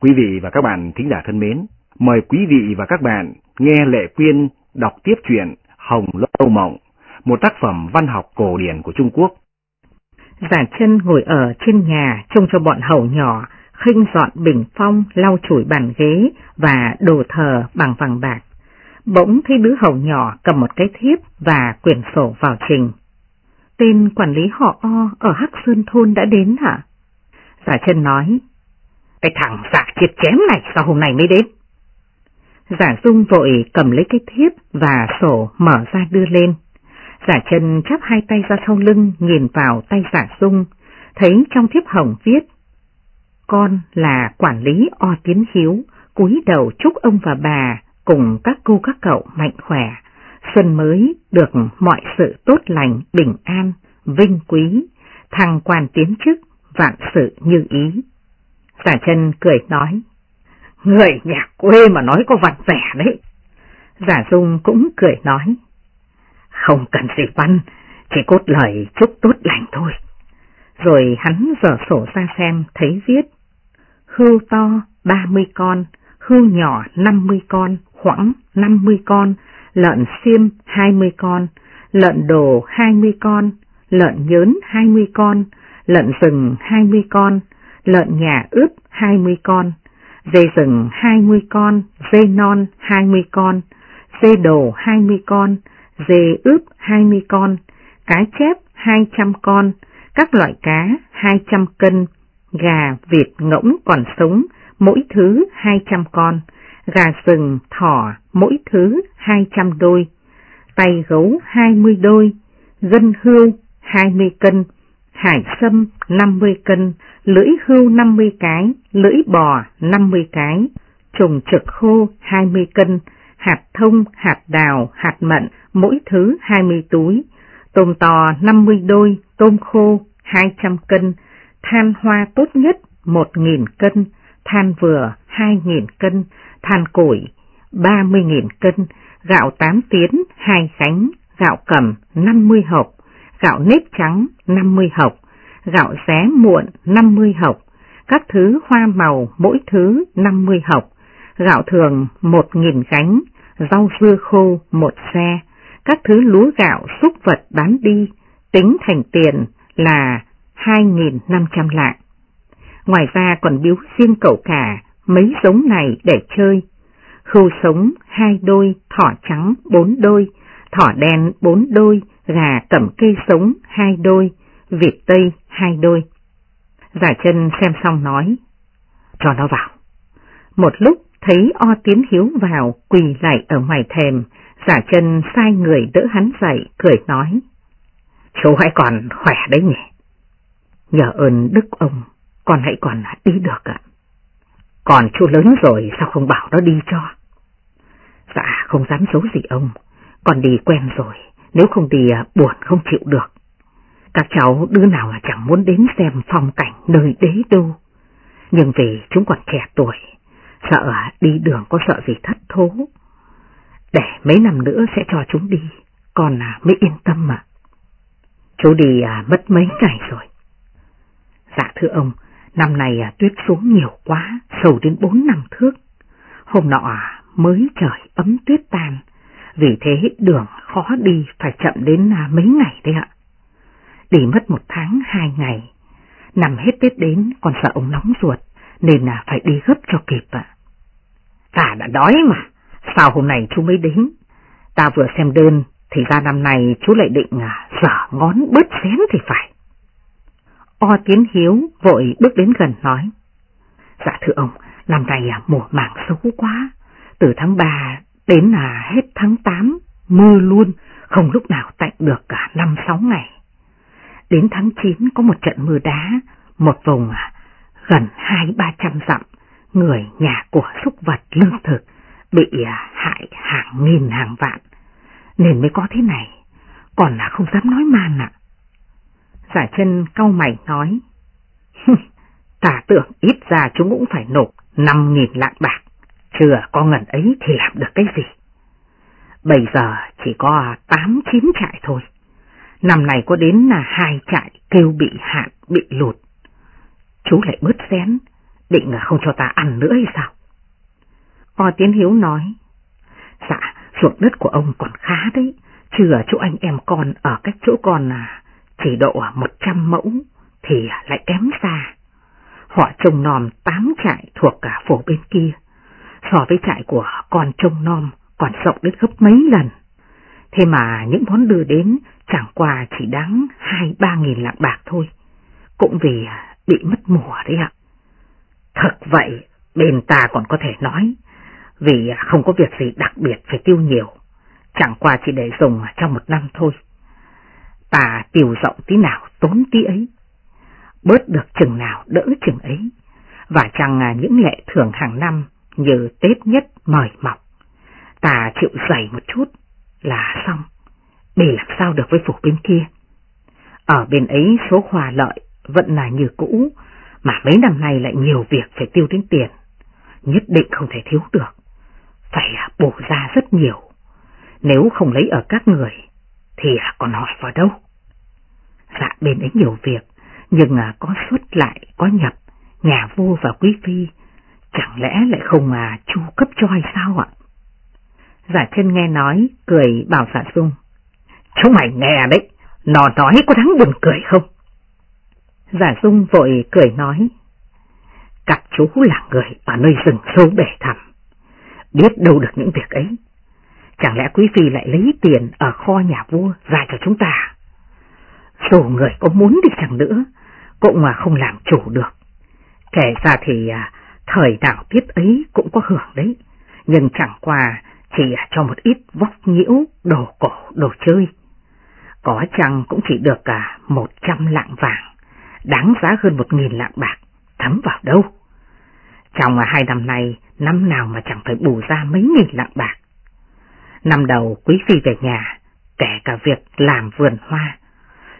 Quý vị và các bạn thính giả thân mến, mời quý vị và các bạn nghe Lệ Quyên đọc tiếp truyện Hồng Lâu Mộng, một tác phẩm văn học cổ điển của Trung Quốc. Giả chân ngồi ở trên nhà trông cho bọn hầu nhỏ, khinh dọn bình phong, lau chùi bàn ghế và đồ thờ bằng vàng bạc. Bỗng thấy đứa hầu nhỏ cầm một cái thiếp và quyển sổ vào trình. Tên quản lý họ O ở Hắc Sơn Thôn đã đến hả? Giả chân nói, cái thằng giả thiệt chém này sao hôm nay mới đến? Giả dung vội cầm lấy cái thiếp và sổ mở ra đưa lên. Giả chân chắp hai tay ra sau lưng nhìn vào tay giả dung, thấy trong thiếp hồng viết. Con là quản lý O Tiến Hiếu, cúi đầu chúc ông và bà cùng các cô các cậu mạnh khỏe, xuân mới được mọi sự tốt lành, bình an, vinh quý, thăng quan tiến chức, vạn sự như ý. Giả chân cười nói, người nhà quê mà nói có văn vẻ đấy. Giả dung cũng cười nói, không cần gì văn, chỉ cốt lời chúc tốt lành thôi. Rồi hắn dở sổ ra xem thấy viết, hưu to 30 con, hưu nhỏ 50 con, khoảng 50 con, lợn xiêm 20 con, lợn đồ 20 con, lợn nhớn 20 con, lợn rừng 20 con, lợn nhà ướp 20 con, dê rừng 20 con, dê non 20 con, dê đồ 20 con, dê ướp 20 con, cá chép 200 con, các loại cá 200 cân, gà, vịt, ngỗng còn sống, mỗi thứ 200 con, gà rừng, thỏ, mỗi thứ 200 đôi, tay gấu 20 đôi, gân hươu 20 cân, hải sâm 50 cân, lưỡi hưu 50 cái, lưỡi bò 50 cái, trùng trực khô 20 cân, hạt thông, hạt đào, hạt mận, mỗi thứ 20 túi, tôm to 50 đôi, tôm khô 200 cân, than hoa tốt nhất 1.000 cân, than vừa 2.000 cân, than củi 30.000 cân, gạo 8 tiến 2 sánh, gạo cầm 50 hộp, gạo nếp trắng 50 hộp, gạo xé muộn 50 hộc, các thứ hoa màu mỗi thứ 50 hộc, gạo thường 1.000 gánh, rau dưa khô một xe, các thứ lúa gạo xúc vật bán đi, tính thành tiền là 2.500 lạng. Ngoài ra còn biếu riêng cậu cả mấy giống này để chơi. Khâu sống hai đôi, thỏ trắng bốn đôi, thỏ đen bốn đôi, gà cẩm cây sống hai đôi, Việt tây hai đôi. Giả chân xem xong nói, cho nó vào. Một lúc thấy O Tiến Hiếu vào quỳ lại ở ngoài thềm, giả chân sai người đỡ hắn dậy, cười nói, chú hãy còn khỏe đấy nhỉ. Nhờ ơn đức ông, con hãy còn đi được ạ. Còn chú lớn rồi sao không bảo nó đi cho? Dạ không dám giấu gì ông, con đi quen rồi, nếu không đi à, buồn không chịu được. Các cháu đứa nào chẳng muốn đến xem phong cảnh nơi đế đô, nhưng vì chúng còn trẻ tuổi, sợ đi đường có sợ gì thất thố. Để mấy năm nữa sẽ cho chúng đi, con à, mới yên tâm mà. Chú đi à, mất mấy ngày rồi. Dạ thưa ông, năm này à, tuyết xuống nhiều quá, sâu đến bốn năm thước. Hôm nọ à, mới trời ấm tuyết tan, vì thế đường khó đi phải chậm đến à, mấy ngày đấy ạ. Đi mất một tháng hai ngày, nằm hết Tết đến còn sợ ông nóng ruột, nên là phải đi gấp cho kịp ạ. Ta đã đói mà, sao hôm nay chú mới đến? Ta vừa xem đơn, thì ra năm nay chú lại định à, dở ngón bớt xén thì phải. O Tiến Hiếu vội bước đến gần nói. Dạ thưa ông, năm nay à, mùa màng xấu quá, từ tháng 3 đến là hết tháng 8, mưa luôn, không lúc nào tạnh được cả 5-6 ngày. Đến tháng 9 có một trận mưa đá, một vùng à, gần hai ba trăm dặm, người nhà của súc vật lương thực bị à, hại hàng nghìn hàng vạn, nên mới có thế này, còn là không dám nói man ạ. Giả chân cau mày nói, ta tưởng ít ra chúng cũng phải nộp 5.000 lạng bạc, chưa có ngần ấy thì làm được cái gì. Bây giờ chỉ có 8-9 trại thôi. Năm này có đến là hai trại kêu bị hạn, bị lụt. Chú lại bớt xén, định là không cho ta ăn nữa hay sao? O Tiến Hiếu nói, dạ, ruộng đất của ông còn khá đấy, chứ ở chỗ anh em con ở cách chỗ con là chỉ độ 100 mẫu thì lại kém xa. Họ trồng nòm 8 trại thuộc cả phố bên kia, so với trại của con trông nòm còn rộng đến gấp mấy lần. Thế mà những món đưa đến chẳng qua chỉ đáng 2-3 nghìn lạng bạc thôi, cũng vì à, bị mất mùa đấy ạ. Thật vậy, bên ta còn có thể nói, vì à, không có việc gì đặc biệt phải tiêu nhiều, chẳng qua chỉ để dùng trong một năm thôi. Ta tiêu rộng tí nào tốn tí ấy, bớt được chừng nào đỡ chừng ấy, và chẳng à, những lệ thường hàng năm như Tết nhất mời mọc. Ta chịu dày một chút là xong, để làm sao được với phủ bên kia. Ở bên ấy số hòa lợi vẫn là như cũ, mà mấy năm nay lại nhiều việc phải tiêu đến tiền, nhất định không thể thiếu được, phải à, bổ ra rất nhiều, nếu không lấy ở các người thì à, còn hỏi vào đâu. Dạ bên ấy nhiều việc, nhưng à, có xuất lại, có nhập, nhà vua và quý phi, chẳng lẽ lại không à chu cấp cho hay sao ạ? Dạ, giả chân nghe nói, cười bảo giả dung. Chúng mày nghe đấy, nó nói có đáng buồn cười không? Giả dung vội cười nói. Các chú là người ở nơi rừng sâu bể thẳm, biết đâu được những việc ấy. Chẳng lẽ quý phi lại lấy tiền ở kho nhà vua ra cho chúng ta? Dù người có muốn đi chẳng nữa, cũng mà không làm chủ được. Kể ra thì à, thời đạo tiết ấy cũng có hưởng đấy, nhưng chẳng qua chỉ cho một ít vóc nhiễu, đồ cổ, đồ chơi. Có chăng cũng chỉ được cả một trăm lạng vàng đáng giá hơn một nghìn lạng bạc, thấm vào đâu. Trong à, hai năm nay, năm nào mà chẳng phải bù ra mấy nghìn lạng bạc. Năm đầu quý phi về nhà, kể cả việc làm vườn hoa,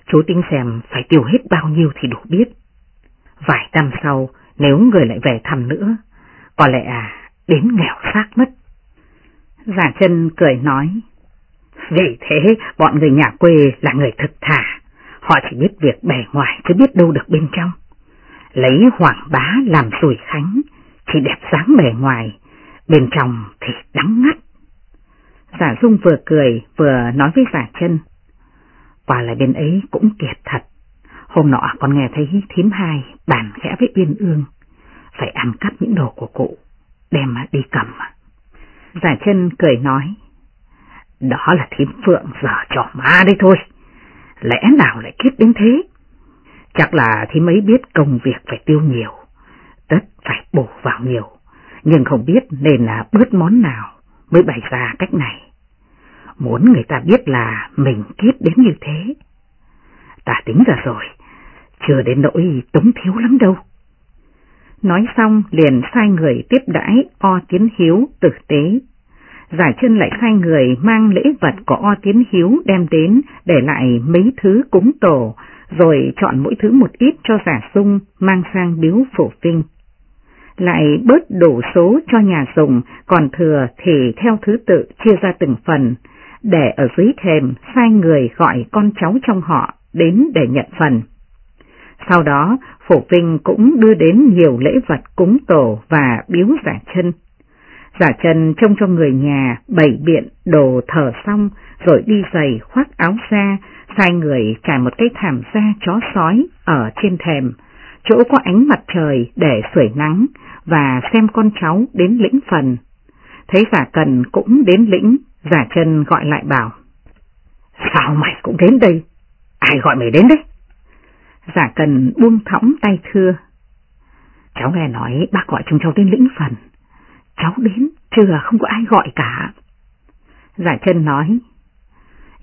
chú tính xem phải tiêu hết bao nhiêu thì đủ biết. Vài năm sau, nếu người lại về thăm nữa, có lẽ à, đến nghèo xác mất. Giả chân cười nói, vì thế bọn người nhà quê là người thực thà, Họ chỉ biết việc bề ngoài chứ biết đâu được bên trong. Lấy hoàng bá làm rủi khánh, chỉ đẹp dáng bề ngoài, bên trong thì đắng ngắt. Giả Dung vừa cười vừa nói với giả chân. Quả là bên ấy cũng kiệt thật. Hôm nọ con nghe thấy thím hai bàn khẽ với Yên Ương. Phải ăn cắp những đồ của cụ, đem đi cầm. Giả chân cười nói. Đó là thím phượng giờ trò ma đấy thôi lẽ nào lại kiếp đến thế? Chắc là thím mấy biết công việc phải tiêu nhiều, tất phải bổ vào nhiều, nhưng không biết nên là bớt món nào mới bày ra cách này. Muốn người ta biết là mình kiếp đến như thế. Ta tính ra rồi, chưa đến nỗi tống thiếu lắm đâu. Nói xong liền sai người tiếp đãi O Tiến Hiếu tử tế Giải chân lại sai người mang lễ vật của O Tiến Hiếu đem đến để lại mấy thứ cúng tổ, rồi chọn mỗi thứ một ít cho giả sung mang sang biếu phổ vinh. Lại bớt đủ số cho nhà dùng, còn thừa thì theo thứ tự chia ra từng phần, để ở dưới thềm sai người gọi con cháu trong họ đến để nhận phần. Sau đó, Phổ Vinh cũng đưa đến nhiều lễ vật cúng tổ và biếu giả chân. Giả Trần trông cho người nhà bày biện đồ thở xong rồi đi giày khoác áo ra, sai người trải một cái thảm da chó sói ở trên thềm, chỗ có ánh mặt trời để sưởi nắng và xem con cháu đến lĩnh phần. Thấy giả cần cũng đến lĩnh, giả Trần gọi lại bảo. Sao mày cũng đến đây? Ai gọi mày đến đấy? Giả cần buông thõng tay thưa. Cháu nghe nói bác gọi chúng cháu đến lĩnh phần. Cháu đến, chưa không có ai gọi cả. Dạ Giải chân nói,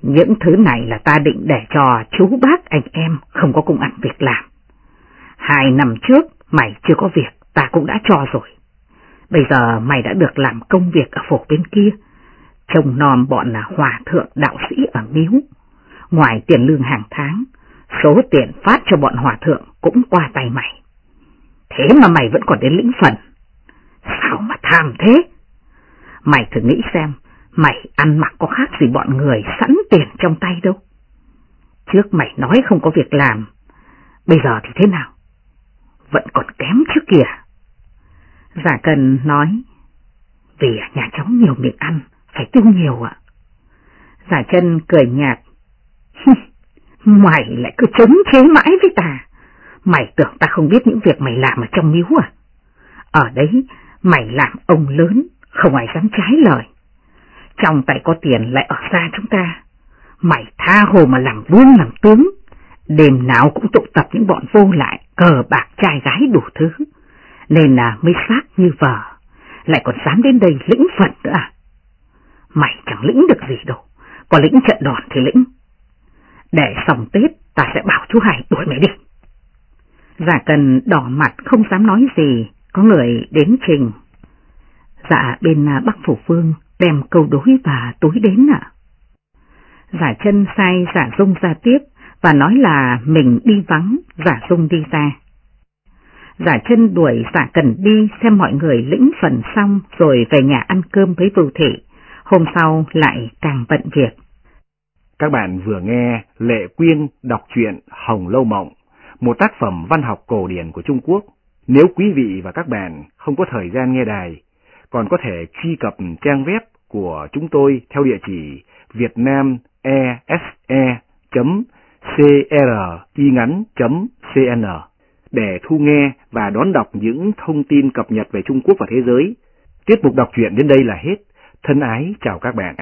những thứ này là ta định để cho chú bác anh em không có công ăn việc làm. Hai năm trước mày chưa có việc, ta cũng đã cho rồi. Bây giờ mày đã được làm công việc ở phổ bên kia, trông non bọn là hòa thượng đạo sĩ ở miếu. Ngoài tiền lương hàng tháng, số tiền phát cho bọn hòa thượng cũng qua tay mày. Thế mà mày vẫn còn đến lĩnh phần. Tham thế? Mày thử nghĩ xem, Mày ăn mặc có khác gì bọn người sẵn tiền trong tay đâu. Trước mày nói không có việc làm, bây giờ thì thế nào? Vẫn còn kém trước kìa. Giả cần nói, vì nhà cháu nhiều miệng ăn, phải tiêu nhiều ạ. Giả chân cười nhạt, mày lại cứ chống chế mãi với ta. Mày tưởng ta không biết những việc mày làm ở trong miếu à? Ở đấy, mày làm ông lớn, không ai dám trái lời. Trong tay có tiền lại ở xa chúng ta. Mày tha hồ mà làm buôn làm tướng. Đêm nào cũng tụ tập những bọn vô lại, cờ bạc trai gái đủ thứ. Nên là mới xác như vợ, lại còn dám đến đây lĩnh phận nữa à? Mày chẳng lĩnh được gì đâu, có lĩnh trận đòn thì lĩnh. Để xong Tết ta sẽ bảo chú Hải đuổi mày đi. Giả cần đỏ mặt không dám nói gì, có người đến trình. Dạ bên à, Bắc Phủ Phương đem câu đối và túi đến ạ. Giả chân sai giả dung ra tiếp và nói là mình đi vắng, giả dung đi ra. Giả chân đuổi giả cần đi xem mọi người lĩnh phần xong rồi về nhà ăn cơm với vưu thị, hôm sau lại càng bận việc. Các bạn vừa nghe Lệ Quyên đọc truyện Hồng Lâu Mộng, một tác phẩm văn học cổ điển của Trung Quốc. Nếu quý vị và các bạn không có thời gian nghe đài, còn có thể truy cập trang web của chúng tôi theo địa chỉ vietnamese.cringắn.cn e để thu nghe và đón đọc những thông tin cập nhật về Trung Quốc và thế giới. Tiết mục đọc truyện đến đây là hết. Thân ái chào các bạn.